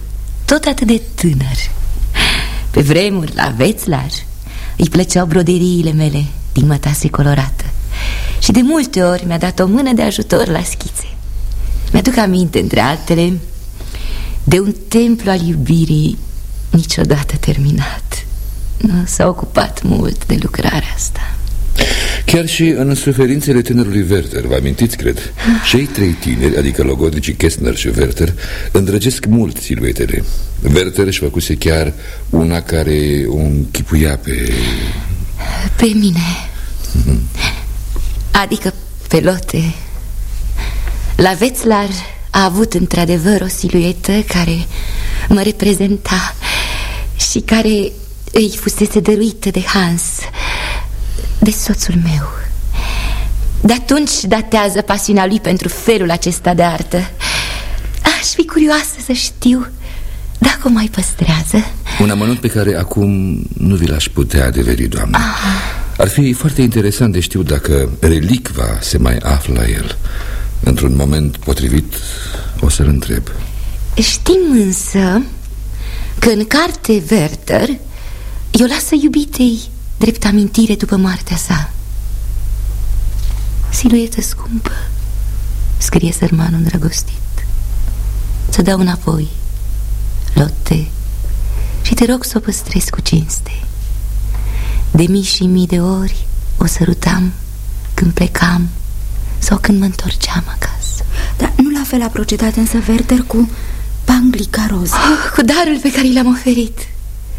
tot atât de tânăr. Pe vremuri, la Vețlar Îi plăceau broderiile mele din mătase colorată. Și de multe ori mi-a dat o mână de ajutor la schițe. Mi-aduc aminte, între altele De un templu al iubirii niciodată terminat. Nu s-a ocupat mult de lucrarea asta Chiar și în suferințele tânărului Werther, vă amintiți, cred Cei trei tineri, adică logodnicii Kessner și Werther Îndrăgesc mult siluetele. Werther își făcuse chiar una care o închipuia pe... Pe mine. Mm -hmm. Adică pe Lotte. La Wetzlar a avut într-adevăr o siluetă care mă reprezenta Și care îi fusese dăruită de Hans de soțul meu. De atunci datează pasiunea lui pentru felul acesta de artă. Aș fi curioasă să știu dacă o mai păstrează. Un amănunt pe care acum nu vi l-aș putea adeveri, doamnă. Ah. Ar fi foarte interesant de știu dacă relicva se mai află la el. Într-un moment potrivit o să-l întreb. Știm însă că în carte Werther i-o lasă iubitei Drept amintire după moartea sa. Siluetă scumpă Scrie sărmanul îndrăgostit. Să dau înapoi Lotte Și te rog să o păstrezi cu cinste. De mii și mii de ori O sărutam Când plecam Sau când mă întorceam acasă. Dar nu la fel a procedat însă Werther cu Panglica roz oh, Cu darul pe care l-am oferit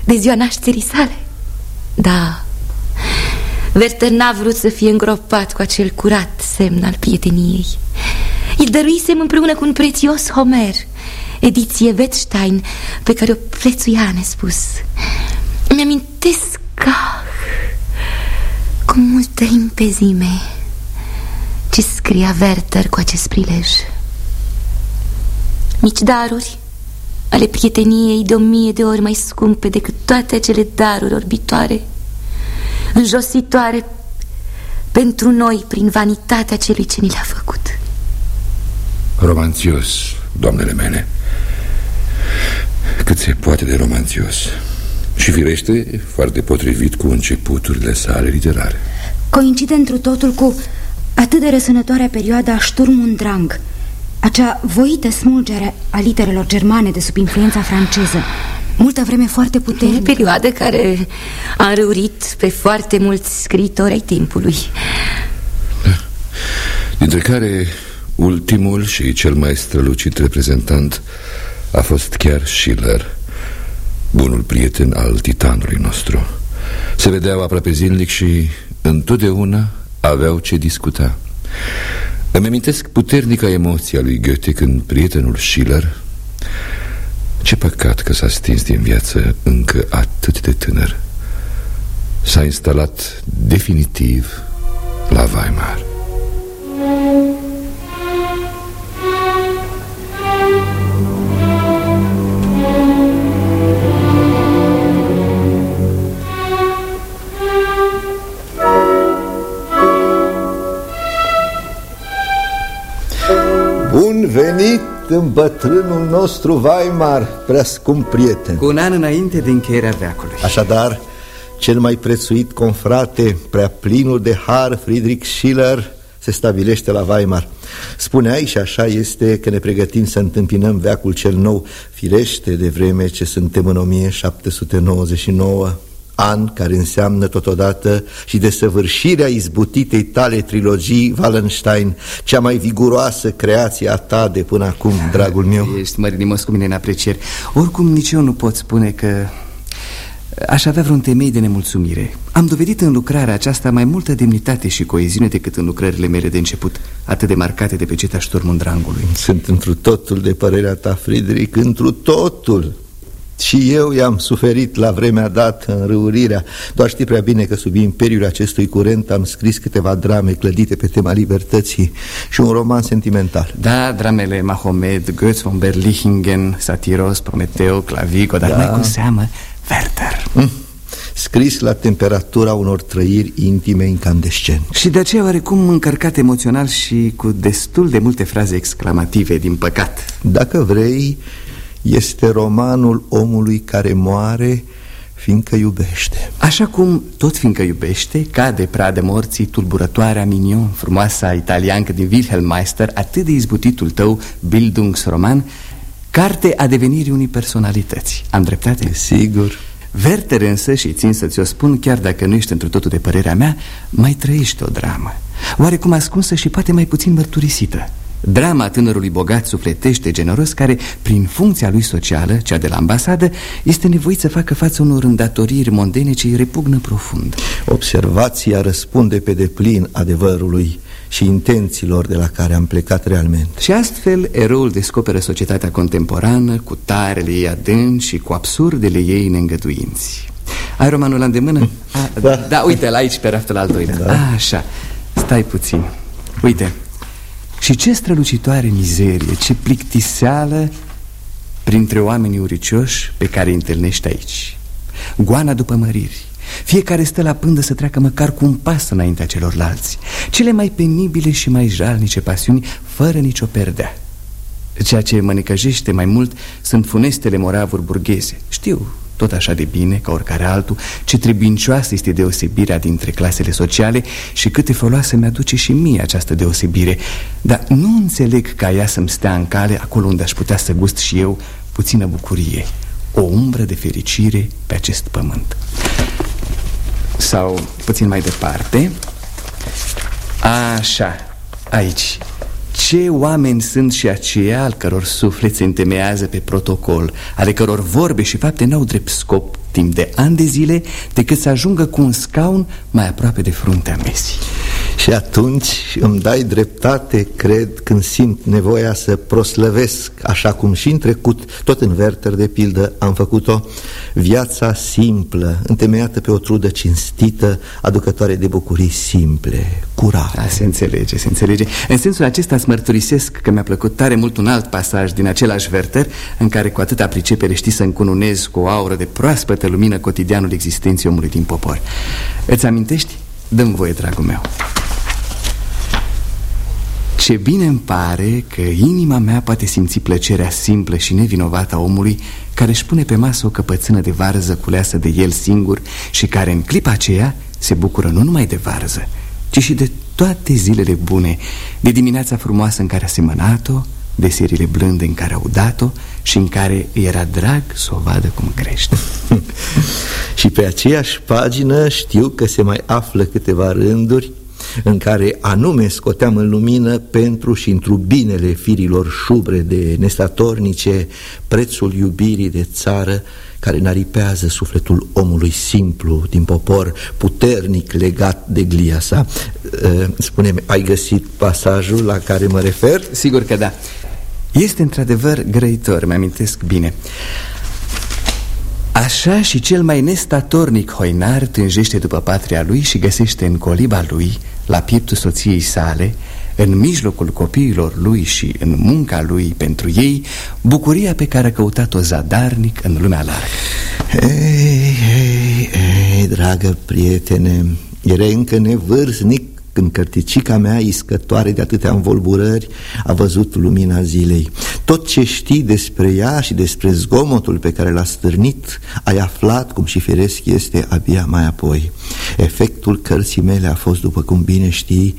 De ziua nașterii sale. Da, Werther n-a vrut să fie îngropat cu acel curat semn al prieteniei. Îl dăruisem împreună cu un prețios Homer Ediție Wettstein Pe care o prețuia nespus Mi-amintesc ca Cu multă impezime Ce scria Werther cu acest prilej. Mici daruri ale prieteniei de o mie de ori mai scumpe decât toate acele daruri orbitoare înjositoare pentru noi prin vanitatea celui ce ni le-a făcut. romanțios, doamnele mele. Cât se poate de romanțios. Și firește foarte potrivit cu începuturile sale literare. Coincide întru totul cu atât de răsunătoarea perioada Sturm und Drang Acea voită smulgere a literelor germane de sub influența franceză Multă vreme foarte puternică. Perioadă care a înrăurit pe foarte mulți scriitori ai timpului. Dintre care ultimul și cel mai strălucit reprezentant a fost chiar Schiller Bunul prieten al titanului nostru. Se vedeau aproape zilnic și întotdeauna aveau ce discuta. Îmi amintesc puternica emoția lui Goethe când prietenul Schiller Ce păcat că s-a stins din viață încă atât de tânăr. S-a instalat definitiv la Weimar în bătrânul nostru Weimar, prea scump prieten. Cu un an înainte de încheierea veacului. Așadar, cel mai prețuit confrate, prea plinul de har, Friedrich Schiller Se stabilește la Weimar. Spuneai și așa este că ne pregătim să întâmpinăm veacul cel nou Firește de vreme ce suntem în 1799 an care înseamnă totodată și desăvârșirea izbutitei tale trilogii Wallenstein, cea mai viguroasă creație a ta de până acum, dragul meu. Ești mărinimos cu mine în aprecieri. Oricum, nici eu nu pot spune că aș avea vreun temei de nemulțumire. Am dovedit în lucrarea aceasta mai multă demnitate și coeziune decât în lucrările mele de început, atât de marcate de pe ceta șturmundrangului. Sunt întru totul de părerea ta, Friedrich, întru totul. Și eu i-am suferit la vremea dată râurirea. Doar știi prea bine că sub imperiul acestui curent am scris câteva drame clădite pe tema libertății și un roman sentimental. Da, dramele Mahomed, Goetz von Berlichingen, Satiros, Prometeo, Clavigo, dar da. mai cu seamă Werther. Mm. Scris la temperatura unor trăiri intime incandescente. Și de aceea oarecum încărcat emoțional și cu destul de multe fraze exclamative, din păcat. Dacă vrei este romanul omului care moare fiindcă iubește Așa cum, tot fiindcă iubește, cade pradă morții tulburătoarea Mignon, frumoasa italiancă din Wilhelm Meister, atât de izbutitul tău, Bildungsroman, carte a devenirii unei personalități. Am dreptate? Sigur Werther însă, și țin să-ți o spun, chiar dacă nu ești într totul de părerea mea, mai trăiește o dramă Oarecum ascunsă și poate mai puțin mărturisită Drama tânărului bogat sufletește generos care, prin funcția lui socială, cea de la ambasadă, este nevoit să facă față unor îndatoriri mondene ce îi repugnă profund. Observația răspunde pe deplin adevărului și intențiilor de la care am plecat realmente. Și astfel, eroul descoperă societatea contemporană cu tarele ei adânci și cu absurdele ei neîngăduinți. Ai romanul la îndemână? Mm. A, da. da, uite-l aici pe raftul al doilea. Da. A, așa, stai puțin. Uite, și ce strălucitoare mizerie, ce plictiseală printre oamenii uricioși pe care îi întâlnești aici. Goana după măriri. Fiecare stă la pândă să treacă măcar cu un pas înaintea celorlalți. Cele mai penibile și mai jalnice pasiuni fără nicio perdea. Ceea ce mă necăjește mai mult sunt funestele moravuri burgheze. Știu, tot așa de bine ca oricare altul. Ce trebuincioasă este deosebirea dintre clasele sociale Și câte foloase mi-aduce și mie această deosebire. Dar nu înțeleg ca ea să-mi stea în cale Acolo unde aș putea să gust și eu puțină bucurie. O umbră de fericire pe acest pământ. Sau puțin mai departe. Așa, aici ce oameni sunt și aceia al căror suflet se întemeiază pe protocol Ale căror vorbe și fapte n-au drept scop timp de ani de zile Decât să ajungă cu un scaun mai aproape de fruntea mesii Și atunci îmi dai dreptate, cred, când simt nevoia să proslăvesc Așa cum și în trecut, tot în Werther de pildă am făcut-o Viața simplă, întemeiată pe o trudă cinstită Aducătoare de bucurii simple, curate A, Se înțelege, se înțelege. În sensul acesta îți mărturisesc că mi-a plăcut tare mult un alt pasaj din același Werther În care cu atâta pricepere știi să încununezi cu o aură de proaspătă lumină cotidianul existenței omului din popor. Îți amintești? Dăm voie, dragul meu Ce bine îmi pare că inima mea poate simți plăcerea simplă și nevinovată a omului Care își pune pe masă o căpățână de varză culeasă de el singur Și care în clipa aceea se bucură nu numai de varză Ci și de toate zilele bune De dimineața frumoasă în care a semănat-o De serile blânde în care a udat-o Și în care era drag să o vadă cum crește. Și pe aceeași pagină știu că se mai află câteva rânduri în care anume scoteam în lumină pentru și într binele firilor șubre de nestatornice prețul iubirii de țară care naripează sufletul omului simplu din popor, puternic legat de glia sa. Ă, spune ai găsit pasajul la care mă refer? Sigur că da. Este într-adevăr grăitor, mi-amintesc bine. Așa și cel mai nestatornic hoinar tânjește după patria lui și găsește în coliba lui, la pieptul soției sale, în mijlocul copiilor lui și în munca lui pentru ei, bucuria pe care a căutat-o zadarnic în lumea largă. Ei, ei, ei, dragă prietene, erai încă nevârstnic când cărticica mea, iscătoare de atâtea învolburări, a văzut lumina zilei. Tot ce știi despre ea și despre zgomotul pe care l-a stârnit, ai aflat, cum și firesc este, abia mai apoi. Efectul cărții mele a fost, după cum bine știi,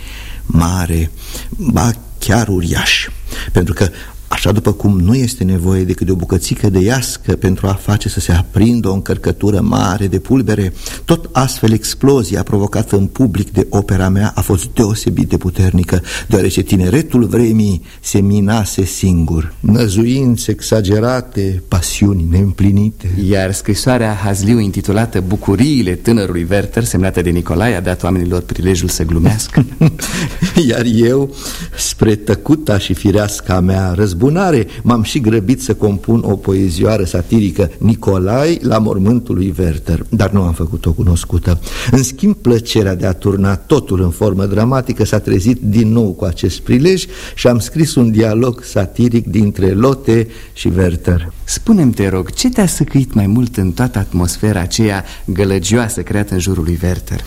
mare, ba chiar uriaș, pentru că Așa după cum nu este nevoie decât de o bucățică de iască pentru a face să se aprindă o încărcătură mare de pulbere, tot astfel explozia provocată în public de opera mea a fost deosebit de puternică, deoarece tineretul vremii se minase singur. Năzuințe exagerate, pasiuni neîmplinite. Iar scrisoarea Hazliu intitulată Bucuriile tânărului Werther, semnată de Nicolae, a dat oamenilor prilejul să glumească. Iar eu, spre tăcuta și fireasca mea răzbunare, răzbunare. M-am și grăbit să compun o poezioară satirică Nicolai la mormântul lui Werther Dar nu am făcut-o cunoscută. În schimb, plăcerea de a turna totul în formă dramatică s-a trezit din nou cu acest prilej Și am scris un dialog satiric dintre Lotte și Werther. Spune-mi, te rog, ce te-a săcăit mai mult în toată atmosfera aceea gălăgioasă creată în jurul lui Werther?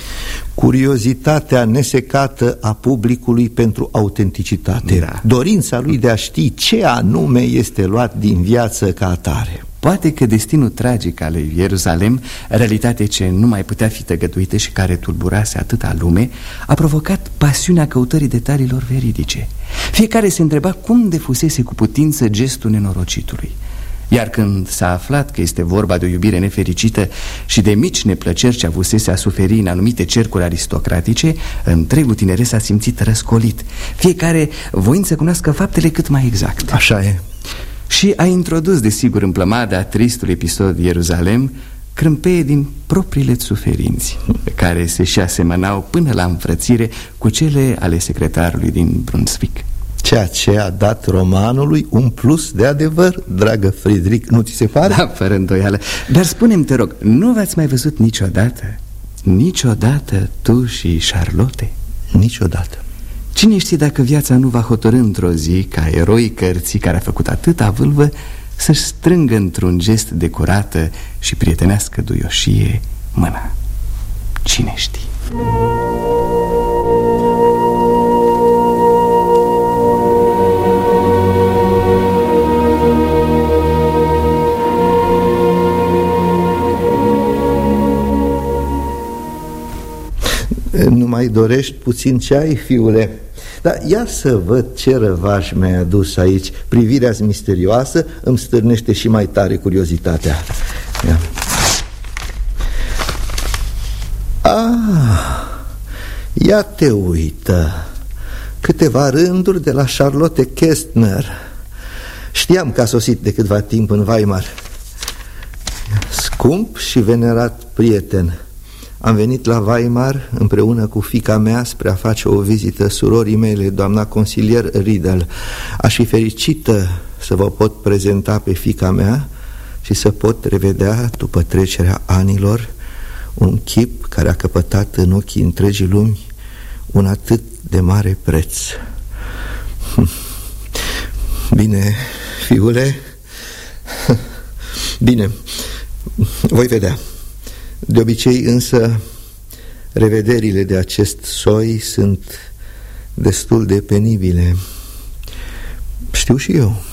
Curiozitatea nesecată a publicului pentru autenticitate da. Dorința lui de a ști ce anume este luat din viață ca atare Poate că destinul tragic al lui Ierusalem, realitate ce nu mai putea fi tăgăduită și care tulburase atâta lume, a provocat pasiunea căutării detaliilor veridice. Fiecare se întreba cum de fusese cu putință gestul nenorocitului. Iar când s-a aflat că este vorba de o iubire nefericită și de mici neplăceri ce avusese a suferi în anumite cercuri aristocratice, întregul tineret s-a simțit răscolit, fiecare voind să cunoască faptele cât mai exact. Așa e. Și a introdus, desigur, în plămada tristul episod Ierusalem crâmpeie din propriile suferinți, pe care se și asemănau până la înfrățire cu cele ale secretarului din Brunswick. Ceea ce a dat romanului un plus de adevăr, dragă Friedrich, nu ți se pare? Da, fără îndoială Dar spune-mi, te rog, nu v-ați mai văzut niciodată? Niciodată tu și Charlotte? Niciodată Cine știe dacă viața nu va hotărâ într-o zi Ca eroi cărții care a făcut atâta vâlvă Să-și strângă într-un gest de curată și prietenească duioșie mâna Cine știe? Nu mai dorești puțin ceai, fiule? Dar ia să văd ce răvaș mi-ai adus aici. Privirea misterioasă îmi stârnește și mai tare curiozitatea. Ia. Ah, ia te uită. Câteva rânduri de la Charlotte Kestner. Știam că a sosit de câtva timp în Weimar. Scump și venerat prieten am venit la Weimar împreună cu fica mea spre a face o vizită surorii mele, doamna consilier Riedel. Aș fi fericită să vă pot prezenta pe fica mea și să pot revedea, după trecerea anilor, un chip care a căpătat în ochii întregii lumi un atât de mare preț. Bine, fiule, bine, voi vedea. De obicei însă revederile de acest soi sunt destul de penibile. Știu și eu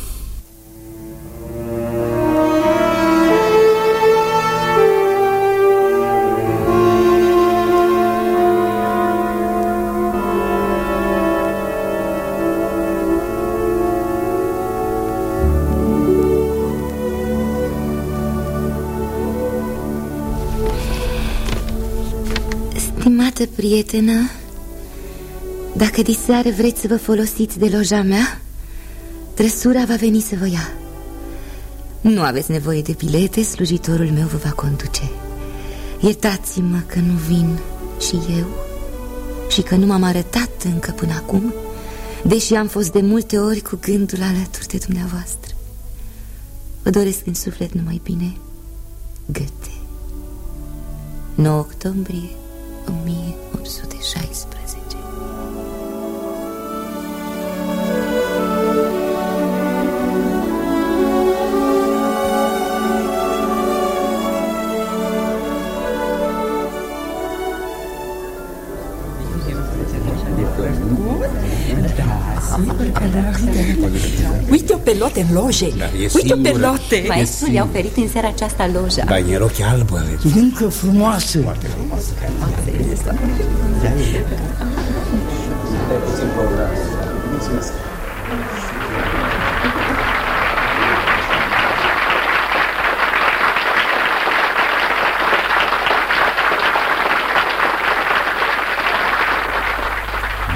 prietenă Dacă diseară vreți să vă folosiți de loja mea Trăsura va veni să vă ia. Nu aveți nevoie de bilete Slujitorul meu vă va conduce. Iertați-mă că nu vin și eu Și că nu m-am arătat încă până acum Deși am fost de multe ori cu gândul alături de dumneavoastră. Vă doresc în suflet numai bine Găte 9 octombrie 1816 Uite-o pe lote în loje. Da, e Uite-o pe singură. lote. Maestru i-a oferit în seara aceasta loja. Dar e roche albă Încă frumoasă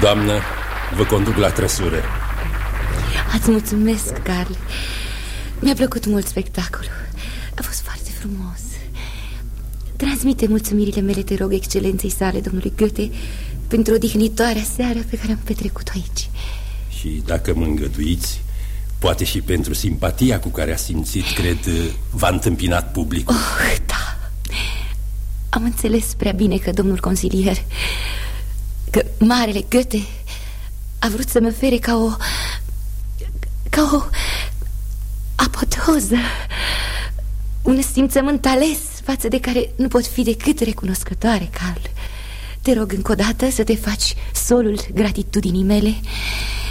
Doamnă, vă conduc la trăsură Ați mulțumesc, Carl. Mi-a plăcut mult spectacolul. A fost foarte frumos Transmite mulțumirile mele, te rog, excelenței sale, domnului Goethe Pentru o dihnitoare seară pe care am petrecut-o aici. Și dacă mă îngăduiți Poate și pentru simpatia cu care a simțit, cred, v-a întâmpinat publicul. Oh, da. Am înțeles prea bine că domnul consilier Că marele Goethe A vrut să mă ofere ca o Ca o Apotoză Un simțământ ales Față de care nu pot fi decât recunoscătoare, Carl. Te rog încă o dată să te faci solul gratitudinii mele.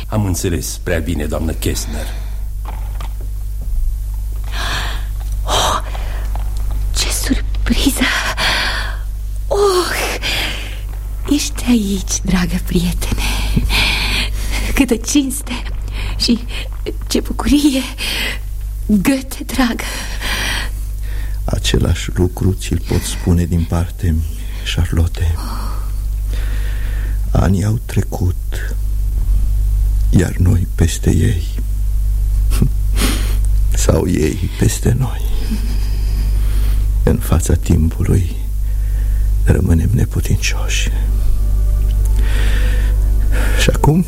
Am înțeles prea bine, doamnă Kessner Ce surpriză! Oh, ești aici, dragă prietene. Câtă cinste și ce bucurie! Găte, dragă Același lucru ți-l pot spune din parte, Charlotte. Anii au trecut Iar noi peste ei. Sau ei peste noi. În fața timpului Rămânem neputincioși. Și acum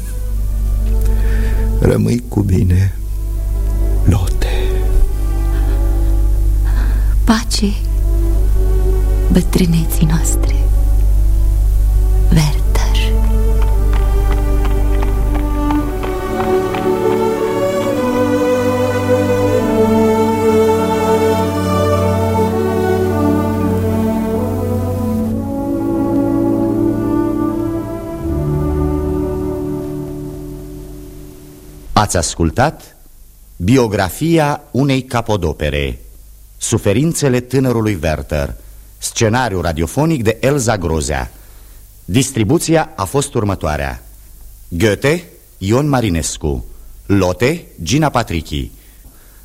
Rămâi cu bine Lote Pace bătrâneții noastre. Werther. Ați ascultat biografia unei capodopere Suferințele tânărului Werther. Scenariu radiofonic de Elza Grozea. Distribuția a fost următoarea. Goethe, Ion Marinescu. Lote, Gina Patrichi.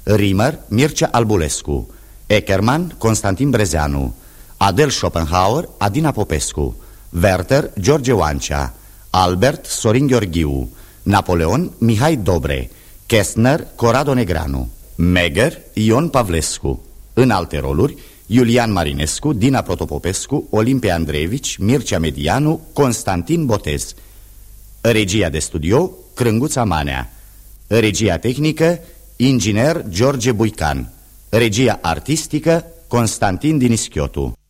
Rimmer, Mircea Albulescu. Eckerman, Constantin Brezeanu. Adel Schopenhauer, Adina Popescu. Werther, George Oancea. Albert, Sorin Gheorghiu. Napoleon, Mihai Dobre. Kestner, Corado Negranu. Meger, Ion Pavlescu În alte roluri, Iulian Marinescu, Dina Protopopescu, Olimpia Andreevici, Mircea Medianu, Constantin Botez. Regia de studio, Crânguța Manea. Regia tehnică, inginer George Buican. Regia artistică, Constantin Dinischiotu